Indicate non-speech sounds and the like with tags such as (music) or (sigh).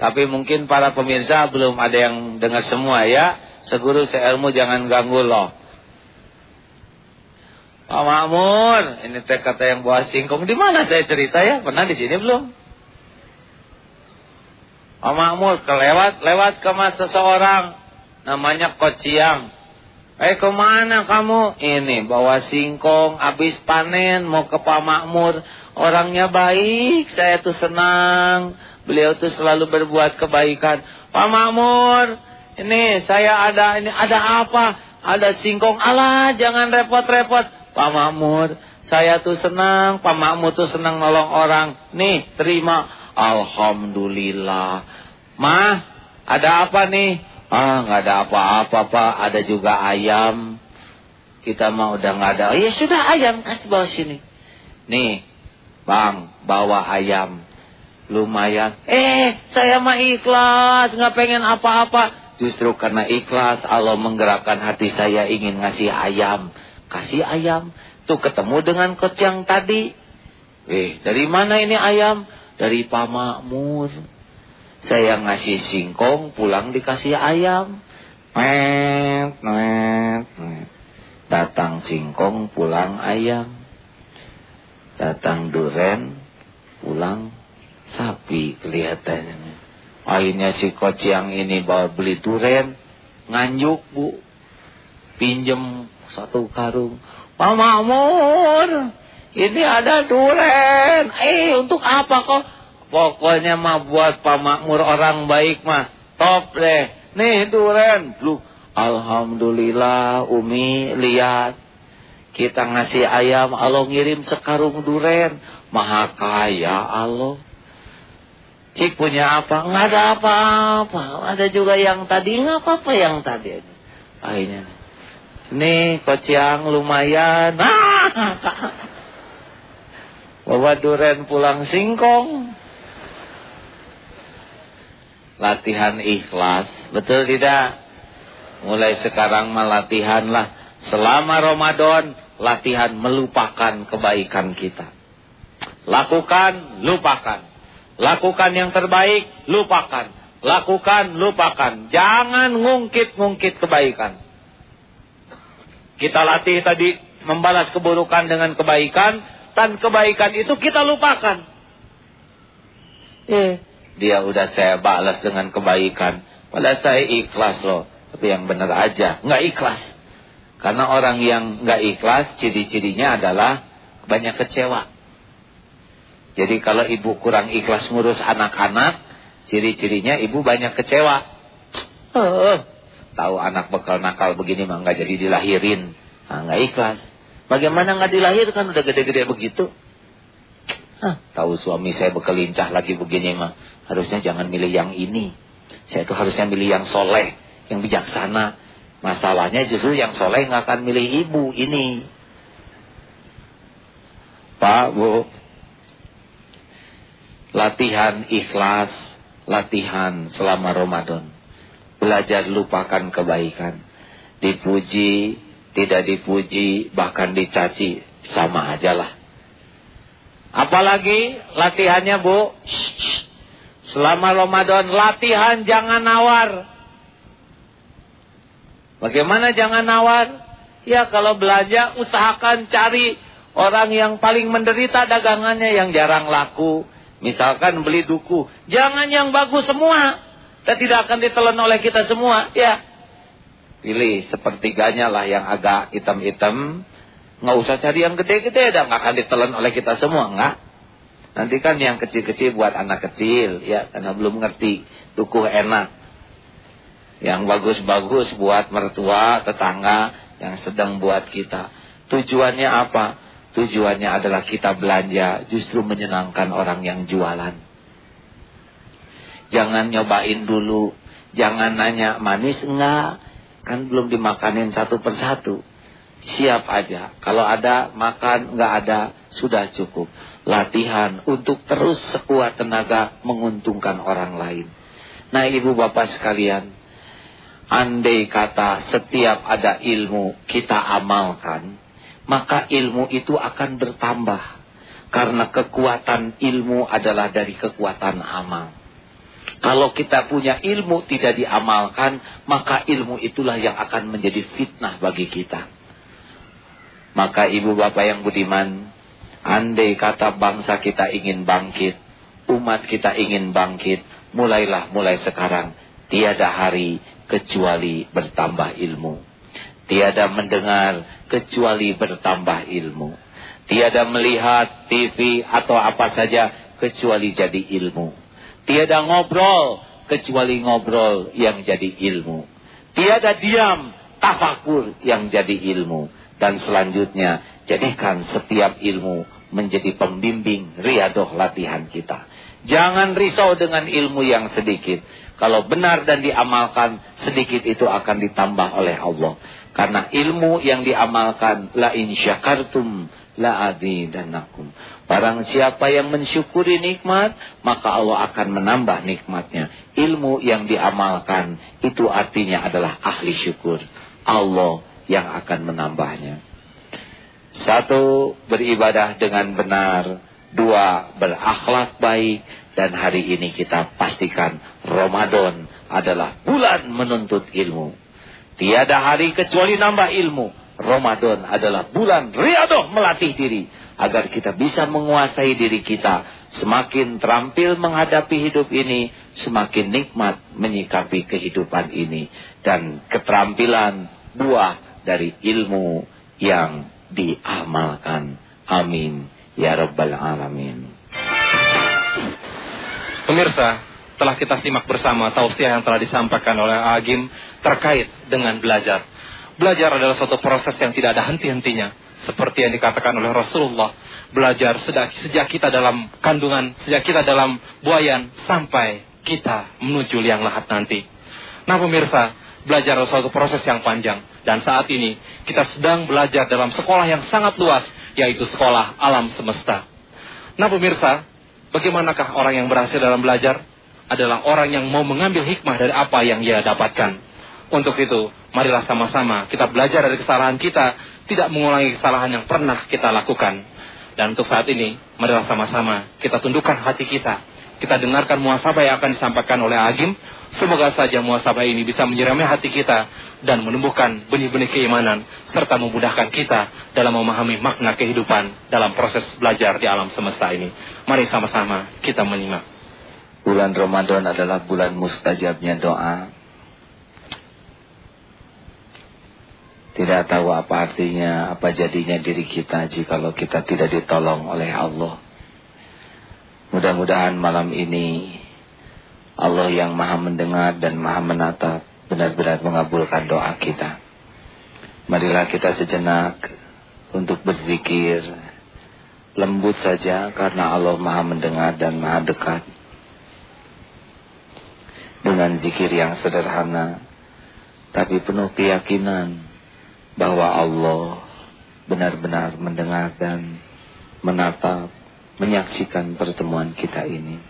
Tapi mungkin para pemirsa belum ada yang dengar semua ya. Seguru seilmu jangan ganggu loh. Pak Makmur, ini teh kata yang bawa singkong. Di mana saya cerita ya? Pernah di sini belum? Pak Makmur, kelewat lewat ke mas seseorang namanya Kociang. Eh ke mana kamu? Ini bawa singkong, habis panen, mau ke Pak Makmur. Orangnya baik, saya tuh senang. Beliau tuh selalu berbuat kebaikan. Pak Makmur, ini saya ada, ini ada apa? Ada singkong. Allah, jangan repot-repot. Pak Makmur, saya tuh senang. Pak Makmur tuh senang nolong orang. Nih, terima. Alhamdulillah. Mah, ada apa nih? Ah, nggak ada apa-apa, Pak. Ada juga ayam. Kita mau udah nggak ada. Ya sudah ayam kasih bawa sini. Nih, Bang, bawa ayam. Lumayan. Eh, saya mah ikhlas, nggak pengen apa-apa. Justru karena ikhlas Allah menggerakkan hati saya ingin ngasih ayam. Kasih ayam. Tuh ketemu dengan coach yang tadi. Eh, dari mana ini ayam? Dari Pak Makmur. Saya ngasih singkong, pulang dikasih ayam. Met, met, met. Datang singkong, pulang ayam. Datang duren, pulang sapi kelihatannya. Akhirnya si kociang ini bawa beli duren, nganjuk bu. Pinjem satu karung. Pak Makmur, ini ada duren. Eh, untuk apa kok? Pokoknya mah buat Pak Makmur orang baik mah. Top deh. Nih duren. Lu, Alhamdulillah Umi lihat. Kita ngasih ayam Allah ngirim sekarung duren. Maha kaya Allah. Cik punya apa? Nggak ada apa-apa. Ada juga yang tadi. Nggak apa-apa yang tadi. Akhirnya. Nih kociang lumayan. (laughs) Bawa duren pulang singkong latihan ikhlas. Betul tidak? Mulai sekarang melatihanlah. Selama Ramadan, latihan melupakan kebaikan kita. Lakukan, lupakan. Lakukan yang terbaik, lupakan. Lakukan, lupakan. Jangan ngungkit-ngungkit kebaikan. Kita latih tadi membalas keburukan dengan kebaikan. Dan kebaikan itu kita lupakan. Eh, dia udah saya balas dengan kebaikan. Padahal saya ikhlas loh. Tapi yang benar aja. Nggak ikhlas. Karena orang yang nggak ikhlas, ciri-cirinya adalah banyak kecewa. Jadi kalau ibu kurang ikhlas ngurus anak-anak, ciri-cirinya ibu banyak kecewa. Oh, tahu anak bekal nakal begini mah nggak jadi dilahirin. Nah, nggak ikhlas. Bagaimana nggak dilahirkan udah gede-gede begitu? Hah, tahu suami saya bekelincah lagi begini mah. Harusnya jangan milih yang ini. Saya itu harusnya milih yang soleh, yang bijaksana. Masalahnya justru yang soleh nggak akan milih ibu ini. Pak, Bu. Latihan ikhlas, latihan selama Ramadan. Belajar lupakan kebaikan. Dipuji, tidak dipuji, bahkan dicaci, sama aja lah. Apalagi latihannya bu. Selama Ramadan latihan jangan nawar. Bagaimana jangan nawar? Ya kalau belanja usahakan cari orang yang paling menderita dagangannya yang jarang laku. Misalkan beli duku. Jangan yang bagus semua. Dan tidak akan ditelan oleh kita semua. Ya. Pilih sepertiganya lah yang agak hitam-hitam. Nggak usah cari yang gede-gede dah, nggak akan ditelan oleh kita semua, nggak. Nanti kan yang kecil-kecil buat anak kecil, ya, karena belum ngerti dukuh enak. Yang bagus-bagus buat mertua, tetangga, yang sedang buat kita. Tujuannya apa? Tujuannya adalah kita belanja justru menyenangkan orang yang jualan. Jangan nyobain dulu. Jangan nanya manis enggak. Kan belum dimakanin satu persatu siap aja. Kalau ada makan, nggak ada sudah cukup. Latihan untuk terus sekuat tenaga menguntungkan orang lain. Nah ibu bapak sekalian, andai kata setiap ada ilmu kita amalkan, maka ilmu itu akan bertambah. Karena kekuatan ilmu adalah dari kekuatan amal. Kalau kita punya ilmu tidak diamalkan, maka ilmu itulah yang akan menjadi fitnah bagi kita. Maka ibu bapak yang budiman, andai kata bangsa kita ingin bangkit, umat kita ingin bangkit, mulailah mulai sekarang. Tiada hari kecuali bertambah ilmu. Tiada mendengar kecuali bertambah ilmu. Tiada melihat TV atau apa saja kecuali jadi ilmu. Tiada ngobrol kecuali ngobrol yang jadi ilmu. Tiada diam tafakur yang jadi ilmu. Dan selanjutnya jadikan setiap ilmu menjadi pembimbing riadoh latihan kita. Jangan risau dengan ilmu yang sedikit. Kalau benar dan diamalkan, sedikit itu akan ditambah oleh Allah. Karena ilmu yang diamalkan, la in syakartum la azidannakum. Barang siapa yang mensyukuri nikmat, maka Allah akan menambah nikmatnya. Ilmu yang diamalkan itu artinya adalah ahli syukur. Allah yang akan menambahnya. Satu, beribadah dengan benar. Dua, berakhlak baik. Dan hari ini kita pastikan Ramadan adalah bulan menuntut ilmu. Tiada hari kecuali nambah ilmu. Ramadan adalah bulan riadoh melatih diri agar kita bisa menguasai diri kita semakin terampil menghadapi hidup ini semakin nikmat menyikapi kehidupan ini dan keterampilan buah dari ilmu yang diamalkan amin ya rabbal alamin pemirsa telah kita simak bersama tausiah yang telah disampaikan oleh Agim terkait dengan belajar Belajar adalah suatu proses yang tidak ada henti-hentinya. Seperti yang dikatakan oleh Rasulullah. Belajar sejak, sejak kita dalam kandungan, sejak kita dalam buayan, sampai kita menuju liang lahat nanti. Nah pemirsa, belajar adalah suatu proses yang panjang. Dan saat ini kita sedang belajar dalam sekolah yang sangat luas, yaitu sekolah alam semesta. Nah pemirsa, bagaimanakah orang yang berhasil dalam belajar? Adalah orang yang mau mengambil hikmah dari apa yang ia dapatkan. Untuk itu, marilah sama-sama kita belajar dari kesalahan kita, tidak mengulangi kesalahan yang pernah kita lakukan. Dan untuk saat ini, marilah sama-sama kita tundukkan hati kita. Kita dengarkan muasabah yang akan disampaikan oleh Agim. Semoga saja muasabah ini bisa menyirami hati kita dan menumbuhkan benih-benih keimanan serta memudahkan kita dalam memahami makna kehidupan dalam proses belajar di alam semesta ini. Mari sama-sama kita menyimak. Bulan Ramadan adalah bulan mustajabnya doa Tidak tahu apa artinya, apa jadinya diri kita jikalau kita tidak ditolong oleh Allah. Mudah-mudahan malam ini Allah yang maha mendengar dan maha menatap benar-benar mengabulkan doa kita. Marilah kita sejenak untuk berzikir. Lembut saja karena Allah maha mendengar dan maha dekat. Dengan zikir yang sederhana. Tapi penuh keyakinan bahwa Allah benar-benar mendengar dan menatap, menyaksikan pertemuan kita ini.